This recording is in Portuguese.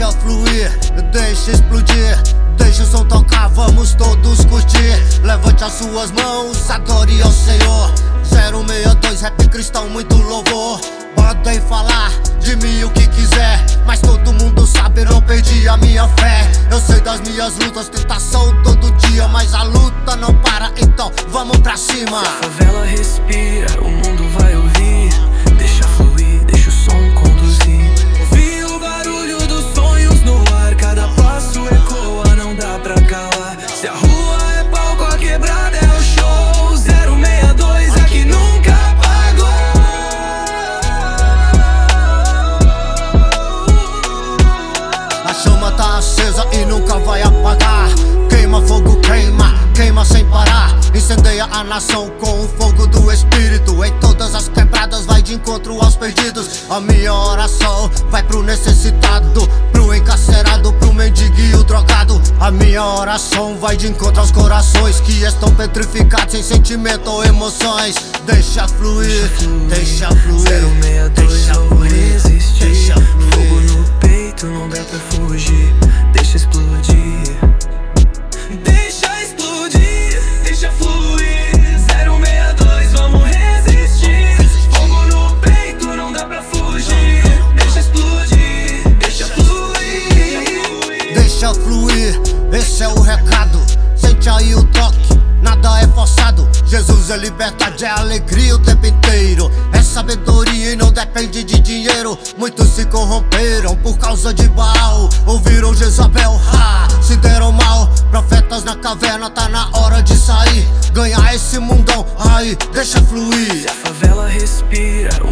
deixa fluir, deixa explodir. Deixa o som tocar, vamos todos curtir. Levante as suas mãos, adore ao Senhor. 062, rap cristão, muito louvor. Podem falar de mim o que quiser, mas todo mundo sabe, não perdi a minha fé. Eu sei das minhas lutas, tentação todo dia, mas a luta não para, então vamos pra cima. A favela respira, o mundo vai chama tá acesa e nunca vai apagar. Queima fogo, queima, queima sem parar. Incendeia a nação com o fogo do espírito. Em todas as quebradas vai de encontro aos perdidos. A minha oração vai pro necessitado, pro encarcerado, pro mendigo e o drogado. A minha oração vai de encontro aos corações que estão petrificados sem sentimento ou emoções. Deixa fluir, deixa fluir. Esse é o recado. Sente aí o toque, nada é forçado. Jesus é liberdade, é alegria o tempo inteiro. É sabedoria e não depende de dinheiro. Muitos se corromperam por causa de Baal. Ouviram Jezabel, ha, se deram mal. Profetas na caverna, tá na hora de sair. Ganhar esse mundão, aí, deixa fluir. Se a favela respira,